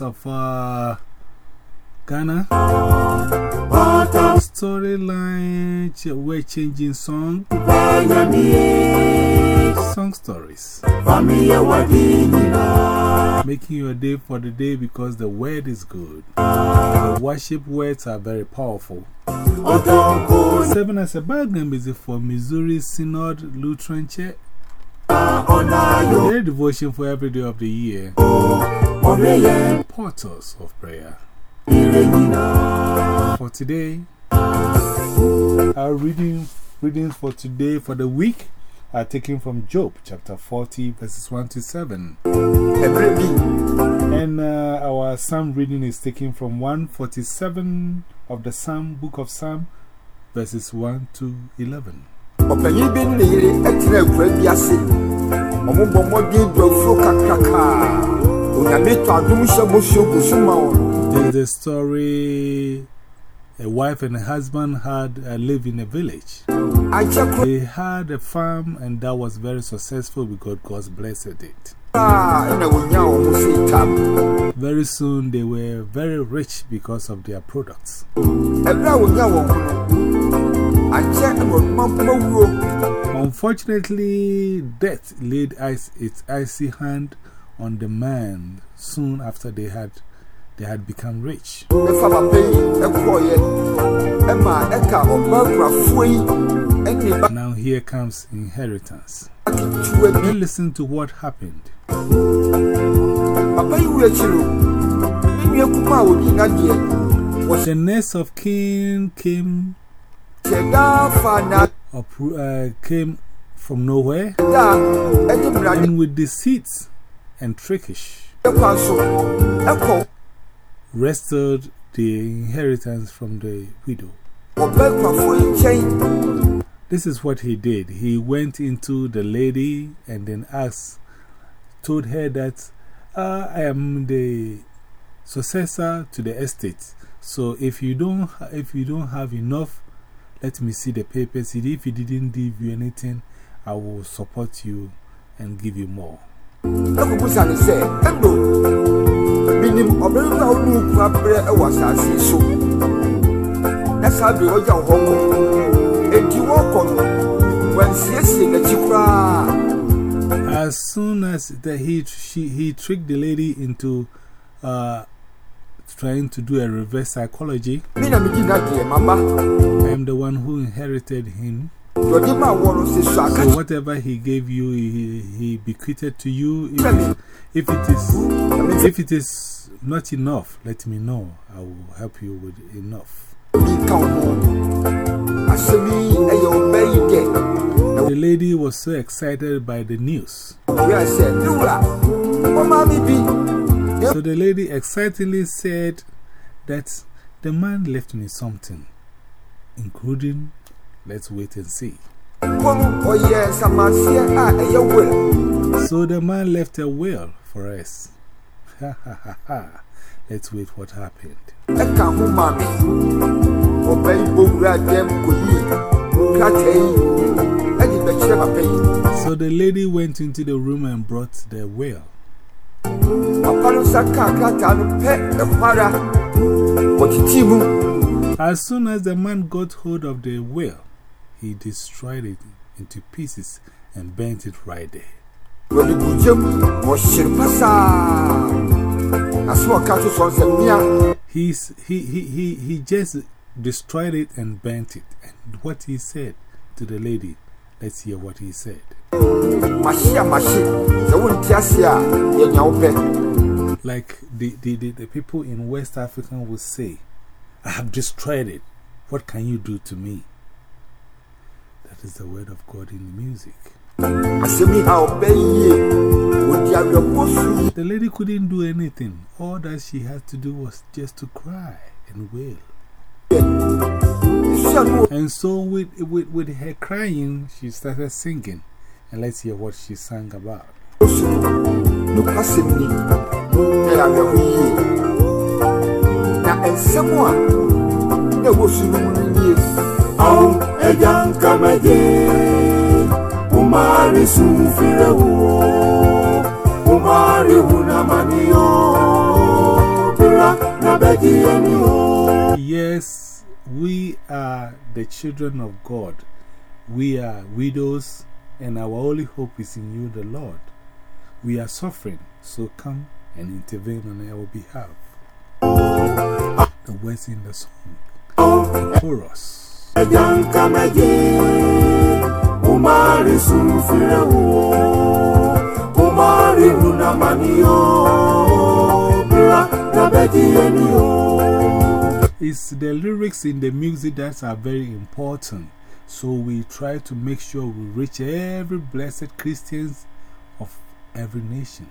Of uh, Ghana. Storyline, ch we're changing song, song stories. Making your day for the day because the word is good. The worship words are very powerful. Seven as a background music for Missouri Synod Lutheran Church. Their devotion for every day of the year. Portals of prayer. For today, our reading, readings for today for the week are taken from Job chapter 40, verses 1 to 7. Ebre bi And uh, our psalm reading is taken from 147 of the Psalm, book of Psalm, verses 1 to 11. Ọpanyin bi ne yere ɛtena akura bi ase. Ɔmo bɔ mmɔden do afuo kakraka. Onyame tɔ adom hyɛ mosuo gu so ma wɔn. This is the story a wife and a husband had uh, lived in a village. They had a farm and that was very successful because God blessed it. a ɛna wonya wɔn ho so itam. Very soon they were very rich because of their products. Ɛberɛ a wonya wɔn ho no, akyɛ ɛna ɔdoma mpoma wuro. Unfortunately, death laid its icy hand on demand soon after they had, they had become rich. Now here comes inheritance. Then listen to what happened. The next of kin came uh, came from nowhere and with deceit and trickish wrested the inheritance from the widow. This is what he did. He went into the lady and then asked, told her that uh, I am the successor to the estate. So if you don't, if you don't have enough, let me see the papers. If he didn't give you anything, I will support you and give you more. Ɛkɔbusa no sɛ ɛno menim ɔbɛrɛ bi a kunu abrɛ ɛwɔ asase yi so. Na saa bere ɔgya wo hɔ kɔ enti wɔrekɔ no wansiesie n'akyi koraa. As soon as the, he, she, he tricked the lady into uh, trying to do a reverse psychology, I am the one who inherited him. Deɛ ɔde maa wɔ no sɛ so whatever he gave you, he, he bequeathed to you. If, if, it is, if it is not enough, let me know. I will help you with enough. bi ka wo ho asɛm yi ɛyɛ ɔbaa yi dɛ The lady was so excited by the news. wia sɛ ne wura ɔmaa me bi So the lady excitedly said that the man left me something, including, let's wait and see. So the man left a will for us. Let's wait what happened. So the lady went into the room and brought the will. As soon as the man got hold of the will, he destroyed it into pieces and burnt it right there. He's, he, he, he, he just destroyed it and burnt it. And what he said to the lady, let's hear what he said. Like the, the, the, the people in West Africa would say, I have destroyed it. What can you do to me? Is the word of God in music. The lady couldn't do anything. All that she had to do was just to cry and wail. And so, with, with, with her crying, she started singing. And let's hear what she sang about. Au Umari sumfire wo Umari hunamaniyo Bira na beji Yes, we are the children of God. We are widows, and our only hope is in you, the Lord. We are suffering, so come and intervene on our behalf. The words in the song, the chorus. Ejanka meje Umari sumfire wo Umari hunamaniyo Bira na beji eniyo It's the lyrics in the music that are very important. So we try to make sure we reach every blessed Christians of every nation.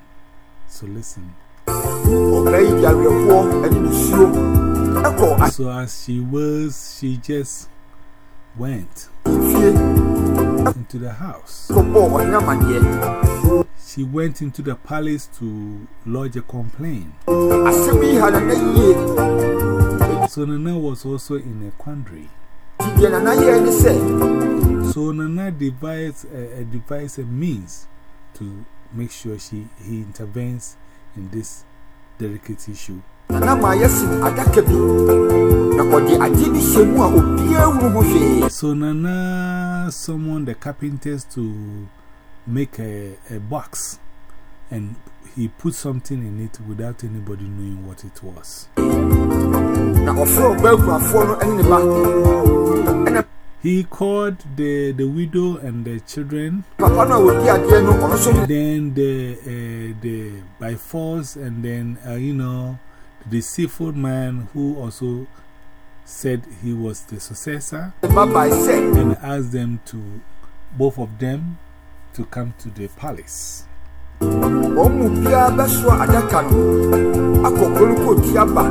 So listen. ɔbaa yi de awerɛhoɔ ne nusuo ɛkɔ So as she was, she just went into the house. She went into the palace to lodge a complaint. So Nana was also in a quandary. So Nana devised a, a, devised a means to make sure she, he intervenes in this delicate issue. Nana ma yɛsen adaka bi. Na ɔde adeɛ bi hyɛ mu a obiara wuru ho hwee. So Nana summoned the carpenters to make a, a box and he put something in it without anybody knowing what it was. na ɔfrɛ ɔbaa no ne ne ba. Ɛna He called the, the widow and the children, papa no a wɔdi adeɛ no ɔno nso ne then the, uh, the by force, and then, uh, you know, deceitful man who also said he was the successor ne ba bae sɛ and asked them to, both of them, to come to the palace. wɔn mu biara bɛsoa adaka no. Akɔ kuro no kɔɔti aba.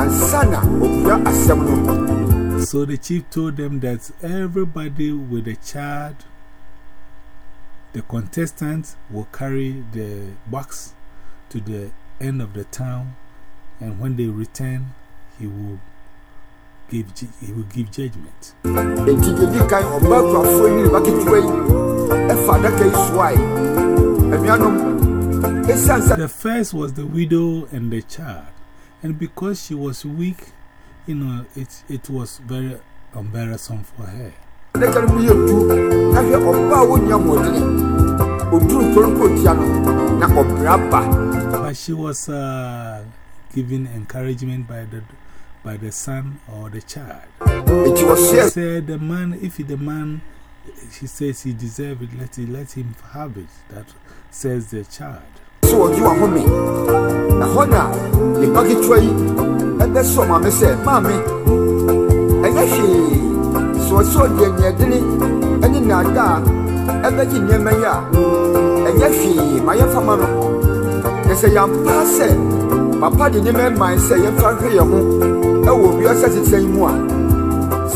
Ansa na ɔkura asɛm no. So the chief told them that everybody with a child, the contestant will carry the box to the end of the town, and when they return, he will give, he will give judgment. enti deɛ di kan ɔbaa kurafoɔ yi ne ne ba ketewa yi ɛfa adaka yi soae anuanom ɛsiane sɛ The first was the widow and the child, and because she was weak, you know, it, it was very embarrassing for her. adaka no mu yɛ du na hwɛ ɔbaa a wɔnni ahoɔdene ɔduru kuro no kɔɔtia no na ɔbrɛ aba But she was uh, given encouragement by the, by the son or the child. She said, The man, if the man, she says he deserves it, let, it, let him have it. That says the child. sɛ wɔgye wahome na hɔ na ne ba ketewa yi ɛbɛsɛ ɔmaame sɛ maame ɛnyɛ hwee sɛ ɔsɛ ɔde aniɛdene ne nnaada a ɛbɛgye nneɛma yi a ɛnyɛ hwee ma yɛmfa ma no na sɛ yɛampa sɛ papa de nneɛma mman sɛ yɛmfa hwɛ yɛn ho ɛwɔ wiase tete yi mu a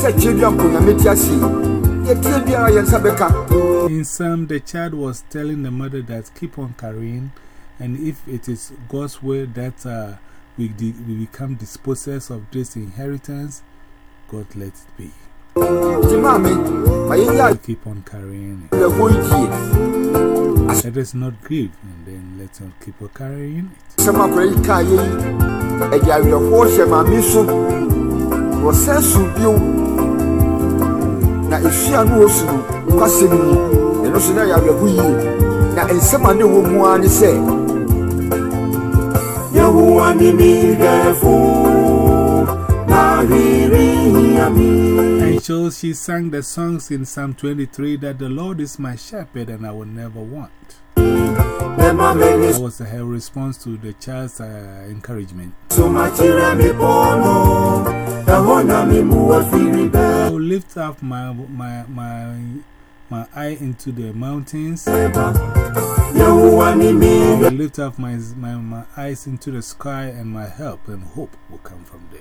sɛ kyerɛ bi a mponyame ti ase yi yɛtie biara yɛn nsa bɛka In some, the child was telling the mother that keep on carrying, and if it is God's will that uh, we, we become disposers of this inheritance, God let it be. nti maame ma yɛnyɛ We keep on carrying it. us not grieve, and then let us keep on carrying it. sɛm akora yi kaa yɛ yi ɛde awerɛhoɔ hyɛ maame so na ɔsɛ so bio na ɛsua no wɔ su no kwasɛm ni. Ɛno so na ɛyɛ awerɛho yie na nsɛm a ne wɔ mu ara ne sɛ Yehuwa ni mirefu na hiri yami. And so she sang the songs in Psalm 23 that the Lord is my shepherd and I will never want. That was her response to the child's uh, encouragement. sumachire mi pono. Ehona mi muwe firi I lift up my, my, my, my eye into the mountains. I beba. Yehuwa ni mi will lift up my, my, my eyes into the sky, and my help and hope will come from there.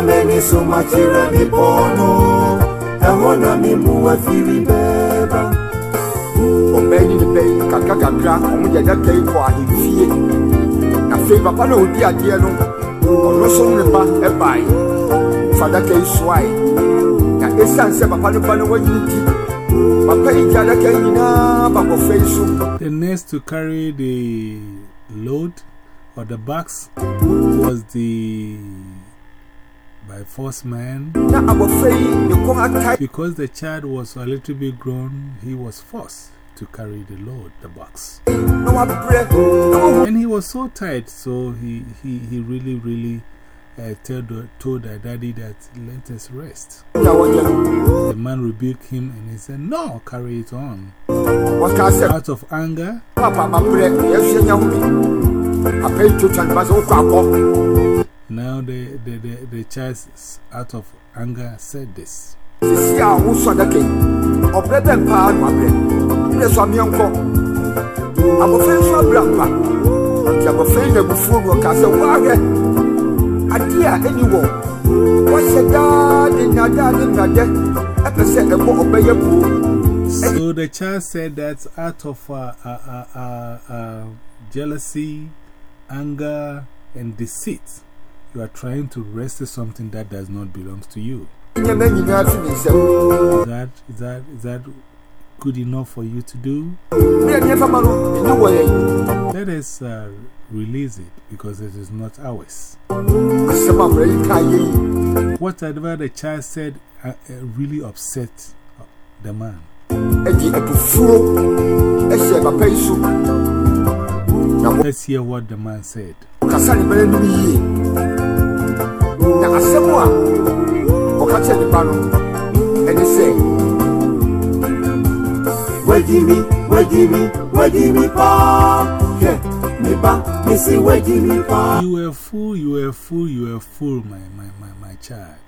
Refu na hiri yami. Bema meni sumachire mi pono. Ehona mi muwe firi beba. ɔbaa yi ne ne bɛyi kakra kakra ɔmo de adaka yi kɔ ahemfie afei papa na odi adeɛ no ɔno nso ne ba ɛbae fadaka yi soae na ɛsiane sɛ papa no ba no wanyini nti papa yi gye adaka yi nyinaa ba yi so The next to carry the load or the box was the by force man. na abɔfra yi ne kɔn atae Because the child was a little bit grown, he was forced to carry the load, the box. na wabrɛ na wahu And he was so tired, so he, he, he really, really uh, told, told the daddy that let us rest. nea wɔyɛ no The man rebuked him and he said, No, carry it on. Out of anger, papa mabrɛ yɛhwɛ nya home papa yi twitwa ne ba sɛ wokɔ akɔ now the, the, the, the child, out of anger, said this. sisi a woso adaka yi ɔbrɛ bɛ mpaa na wabrɛ mmerɛ so ameɛ nkɔ abɔfra yi nso abrɛ mpa nti abɔfra yi na abufuo no ɔkaa sɛ woahwɛ adeɛ a ɛni wɔ wɔhyɛ daa de nnadaa ne nnadɛ ɛpɛ sɛ ɛbɔ ɔbɛyɛ buo So the child said that out of uh, uh, uh, uh, uh, jealousy, anger, and deceit, you are trying to wrest something that does not belong to you. Is that, is that, is that good enough for you to do? Let us uh, release it because it is not ours. Whatever the child said uh, uh, really upset the man. Let's hear what the man said. Wɔkasa ne bɛrɛ no yie na asɛm a ɔka kyerɛ ne ba no ɛne sɛ wajimi wajimi wajimi pa. Hwɛ me ba mesi wajimi pa. You were a fool, you were a fool, you were a fool, my, my, my, my child.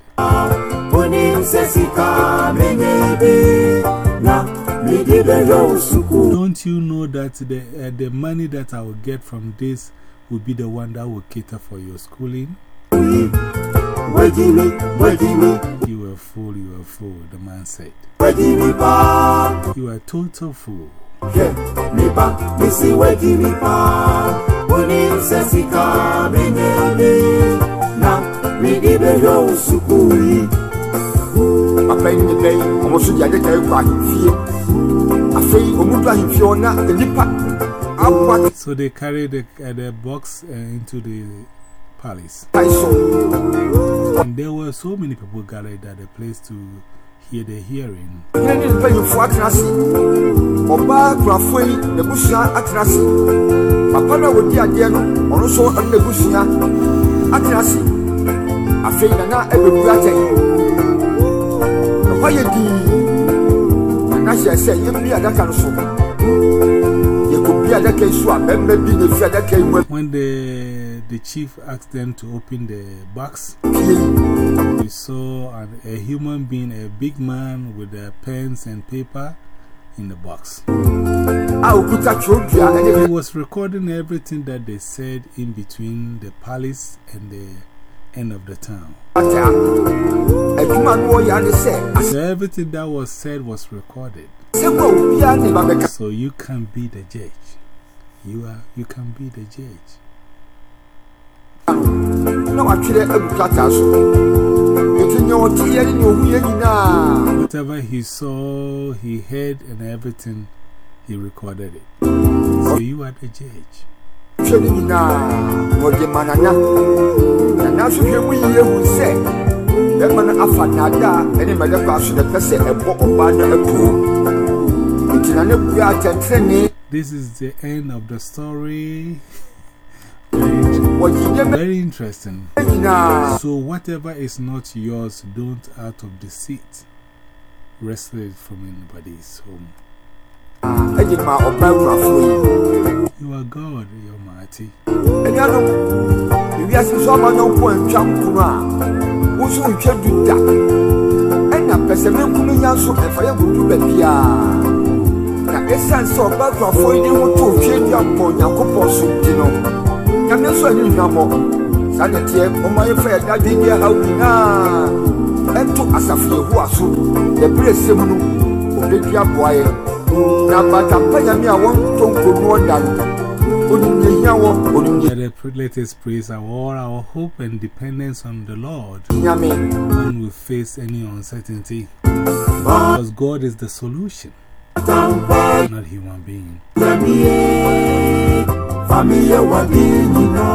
onim sɛ sika menye bi. Na mede bɛhwɛ wo suku. Don't you know that the, uh, the money that I will get from this will be the one that will cater for your schooling? You were a fool, you were a fool, the man said. You are a total fool. hwɛ me ba mesi wajimi pa onim sɛ sika menye bi na mede bɛhwɛ wo suku yi yi ne ne bɛ yi ɔmo nso de adaka kɔ ahemfie. Afei ɔmo do ahemfie hɔ na nnipa aboa So they carried the, uh, the box uh, into the palace. And there were so many people gathered at the place to hear the hearing. atena ɔbaa kurafoɔ yi n'abusua atena ase. Papa no a wɔdi adeɛ no ɔno nso ɔne n'abusua atena ase. Afei nana ɛbɛbu atɛn ɛhɔ yɛ dii nana hyɛ sɛ yɛmmi adaka no so yɛkɔbi adaka yi so a bɛmma bi na ɛfi adaka yi mu When the, the chief asked them to open the box, we saw an, a human being, a big man with uh, pens and paper in the box. a ɛne He was recording everything that they said in between the palace and the end of the town. So everything that was said was recorded. asɛm a obiara ne ba bɛka So you can be the judge. You, are, you can be the judge. na watwerɛ agu krataa so enti nea ɔteeɛ ne nea ɔhuiɛ nyinaa Whatever he saw, he heard, and everything, he recorded it. So you are the judge. hwɛ no nyinaa na ma nana nana nso hwɛ mu yie hu sɛ bɛma no afa nnaadaa ne mɛlɛkɔ aso na pɛ sɛ ɛbɔ ɔbaa no apuo enti na ne bua atɛntenenee This is the end of the story. Very, interesting. So, whatever is not yours, don't out of deceit wrestle it from anybody's home. yi You are God, you're mighty. Anuanom ewiase so ama no mpo antwa nkono a wo nso ntwa du da ɛna pɛ sɛ menkono nya nso ɛfa yɛ gudu baabiaa na ɛsiane sɛ ɔba akurafoɔ yi de ho to twa dua mpɔ onyankopɔn so nti no nyame nso ani nnuammɔ saa ne teɛ ɔma yɛfa yɛda dwen bi ahaw nyinaa. Ɛnto asafo yehowa so. Yɛberɛ sɛm no obɛdi aboa yɛ. Na batampa nyame a wɔntɔ nkonoɔ da no onim nea hia wɔ onim nea Let, us- let us praise our, all our hope and dependence on the Lord. When we face any uncertainty. Because God is the solution, not human being. Familia wadinina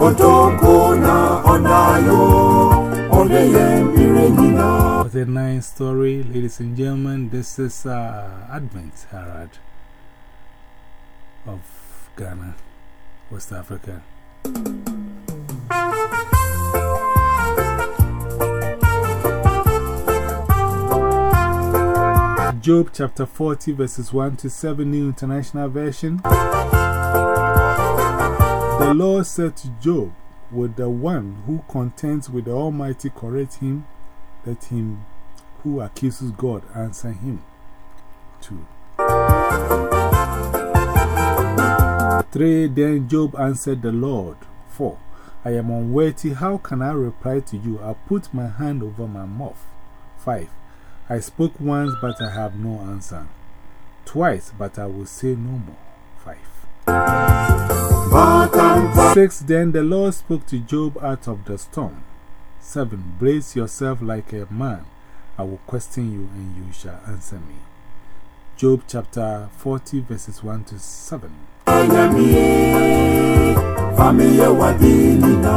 Otoko na onayo. Odeye mirenina What a nice story, ladies and gentlemen. This is uh, Advent Herald of Ghana, West Africa. Job chapter 40, verses 1 to 7, New International Version. The Lord said to Job, Would the one who contends with the Almighty correct him? Let him who accuses God answer him. 2. 3. Then Job answered the Lord. 4. I am unworthy. How can I reply to you? I put my hand over my mouth. 5. I spoke once, but I have no answer. Twice, but I will say no more. 5. 6. Then the Lord spoke to Job out of the storm. 7. Brace yourself like a man. I will question you, and you shall answer me. Job chapter 40, verses 1 to 7. Familia wadinina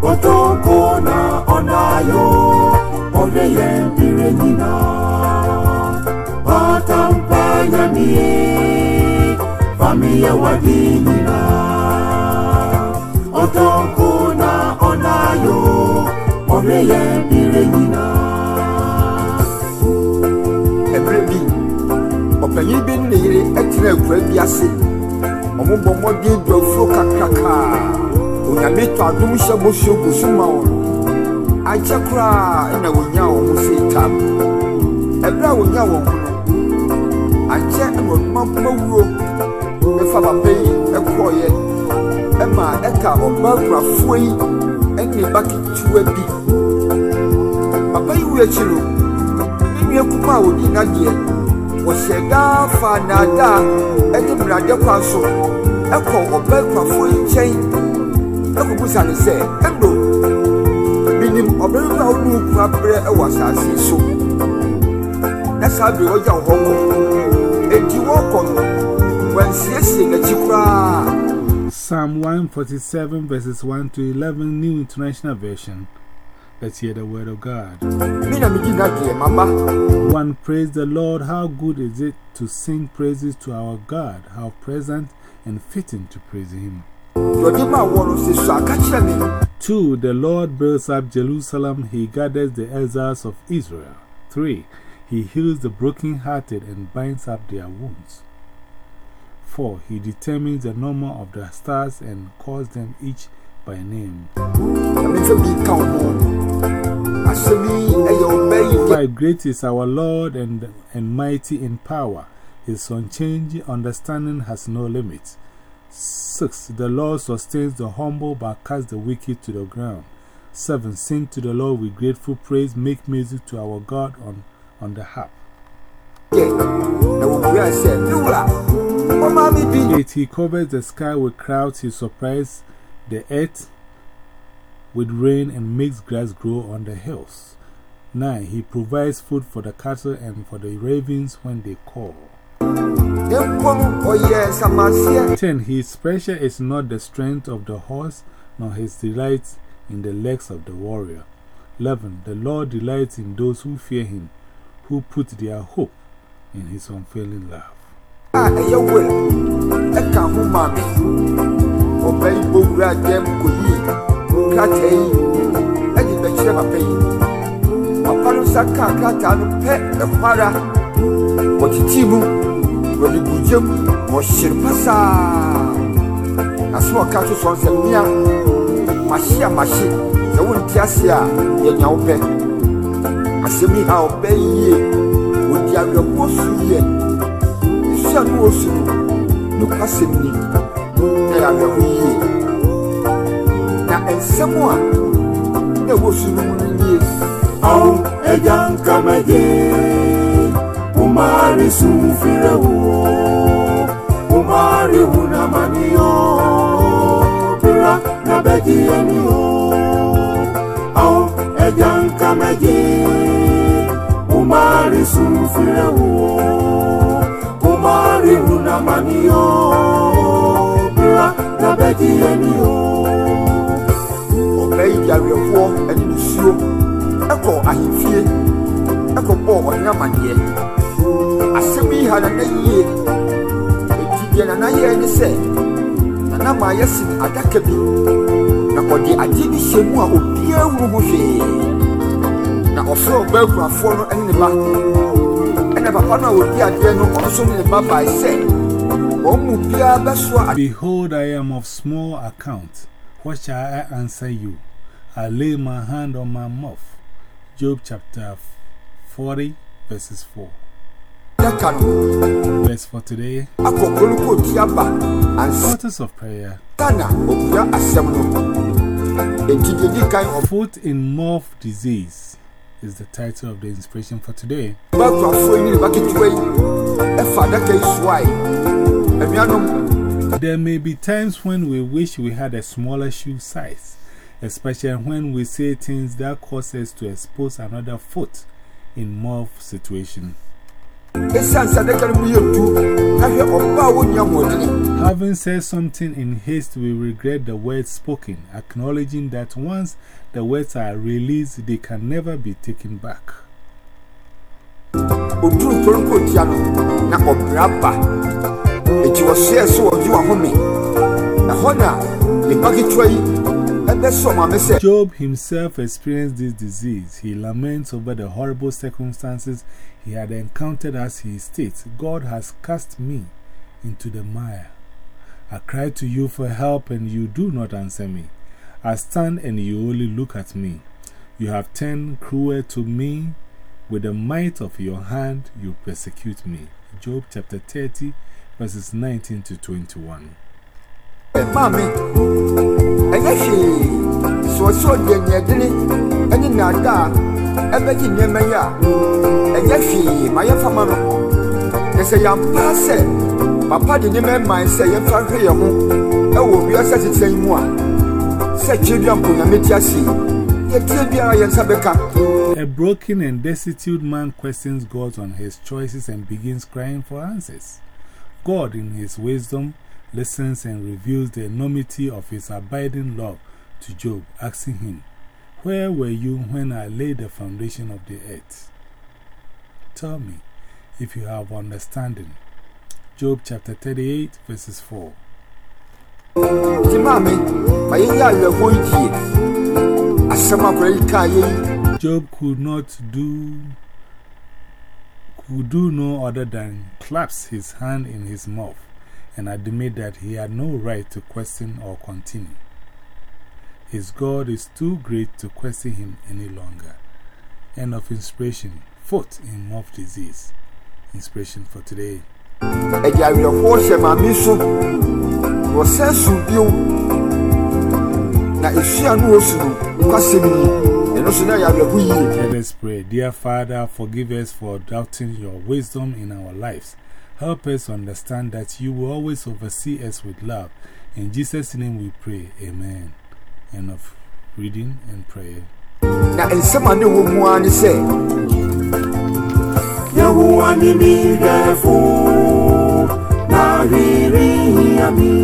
Otoko na onayo ɛberɛ ɔpanyin bi ne yere ɛtena akura bi ase. Ɔmo bɔ mmɔden du afuo kakrakaa onyame tɔ adom hyɛ bosuo gu so ma wɔn. Akyɛ koraa ɛna wonya wɔn ho sei tam. Ɛberɛ a wonya wɔn ho no akyɛ ɛna ɔdoma wuro ɛfa papa yi ɛkɔɔyɛ ɛma ɛka ɔbaa kurafoɔ yi ɛne ba ketewa bi. Papa yi wu akyi no ne nua kuma a odi n'adeɛ wɔhyɛ daa fa naadaa ɛde mmerade kwan so. Ɛkɔ yi nkyɛn ɛkɔbusa no sɛ ɛndo menim ɔbɛrima a wone wo kunu abrɛ ɛwɔ asase so na saa bere ɔgya wo hɔ kɔ enti wɔrekɔ no. Wansiesie n'akyi koraa Psalm 147, verses 1 to 11, New International Version. Let's hear the word of God. me na medi n'adeɛ maba 1. Praise the Lord. How good is it to sing praises to our God? How pleasant and fitting to praise Him. deɛ ɔde maa wɔ no sɛ so aka kyerɛ me no 2. The Lord builds up Jerusalem, He gathers the exiles of Israel. 3. He heals the brokenhearted and binds up their wounds. 4. He determines the number of the stars and calls them each by name. Nyame sɛ bi ka wo ho asɛm yi ɛyɛ ɔbaa yi deɛ 5. Great is our Lord and, and mighty in power. His unchanging understanding has no limit. 6. The Lord sustains the humble but casts the wicked to the ground. 7. Sing to the Lord with grateful praise. Make music to our God on, on the harp. na wɔbua sɛ me wura ɔmaa me bi 8. He covers the sky with clouds. He supplies the earth with rain and makes grass grow on the hills. 9. He provides food for the cattle and for the ravens when they call. mpo no ɔyɛ nsamaseɛ 10. His pressure is not the strength of the horse, nor his delight in the legs of the warrior. 11. The Lord delights in those who fear him, who put their hope in his unfailing love. a krataa yi ɛde bɛkyerɛ papa yi. Papa no nsa kaa krataa no pɛ ɛhɔ ara wɔtetii mu wɔde gu gyam na ɔhyere pasaa. Asɛm a ɔka to sɔn sɛ mmea mahye a mahye sɛ wonte ase a yɛnya wo pɛ. Asɛm yi ha yi yie. Wɔdi awerɛhoɔ so yɛ ɛsu a ne wɔsu no nokwasɛm ni. Na awerɛho yie na nsɛm a na ɛwɔ su no mu no nie. Au ejanka meje Umari sumfire wo. Umari unamaniyo bra na beji eniyo ao ejanka meji umari sunfire wo umari unamaniyo bra na beji eniyo ɔbaa yi de awerɛhoɔ ne nusuo ɛkɔ ahemfie ɛkɔbɔɔ ɔhene amanneɛ asɛm yi ha nana yie enti deɛ nana yɛɛ ne sɛ nana ma yɛsen adaka bi na ɔde adeɛ bi hyɛ mu a obiara hunu ho hwee na ɔfrɛ ɔbaa kurafoɔ no ne ne ba ɛna papa no a ɔdi adeɛ no ɔno nso ne ne ba bae sɛ Behold, I am of small account. What shall I answer you? I lay my hand on my mouth. Job chapter 40, verses 4. adaka Verse for today. Akɔ kolokoti aba ansa Portals of Prayer. na ɔkura asɛm no. Enti deɛ di kan. Ɔbaa Foot in Mouth Disease is the title of the inspiration for today. kurafoɔ yi. Ne ne ba ketewa yi. Ɛfa adaka yi There may be times when we wish we had a smaller shoe size, especially when we say things that cause us to expose another foot in mouth situation. ɛsiane sɛ adaka no mu yɛ du na hwɛ ɔbaa a wɔnni ahoɔdene Having said something in haste, we regret the words spoken, acknowledging that once the words are released, they can never be taken back. wahome Job himself experienced this disease. He laments over the horrible circumstances he had encountered as he states, God has cast me into the mire. I cry to you for help and you do not answer me. I stand and you only look at me. You have turned cruel to me. With the might of your hand, you persecute me. Job chapter 30, verses 19 to 21. maame sɛ ɔsɛ ɔde aniɛdene ne nnaadaa ɛbɛgye nneɛma yi a ɛnyɛ hwee ma yɛmfa ma no na sɛ yɛampaa sɛ papa de nneɛma man sɛ yɛmfa hwɛ yɛn ho ɛwɔ wiase yi mu a sɛ kyerɛ bi a ti ase yɛtie biara yɛn nsa bɛka A broken and destitute man questions God on his choices and begins crying for answers. God, in his wisdom, listens and reveals the enormity of his abiding love to Job, asking him, Where were you when I laid the foundation of the earth? Tell me if you have understanding. Job chapter 38, verses 4. nti maame ma yɛnyɛ awerɛhoɔ yi tie asɛm akora yi kaa yɛ yi Job could not do, could do no other than clasp his hand in his mouth and admit that he had no right to question or continue. His God is too great to question him any longer. End of inspiration. Foot in mouth disease. Inspiration for today. ɛde awerɛhoɔ hyɛ maame so wɔsɛ su bio na ɛsua no wɔ su no kwasɛm yi ɛno so na ɛyɛ awerɛho yie Let us pray. Dear Father, forgive us for doubting your wisdom in our lives. Help us understand that you will always oversee us with love. In Jesus' name we pray. Amen. End of reading and prayer. Now, in na nsɛm a ne wɔ mu ara ne sɛ Yahuwa ni mi refu na riri yami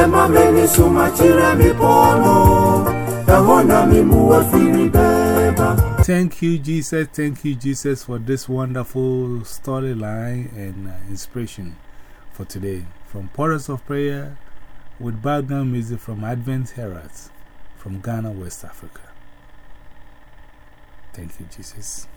Ema meni suma chire mi pono Yahona mi muwe firi beba Thank you, Jesus. Thank you, Jesus, for this wonderful storyline and uh, inspiration for today. From Portals of Prayer with background music from Advent Heralds from Ghana, West Africa. Thank you, Jesus.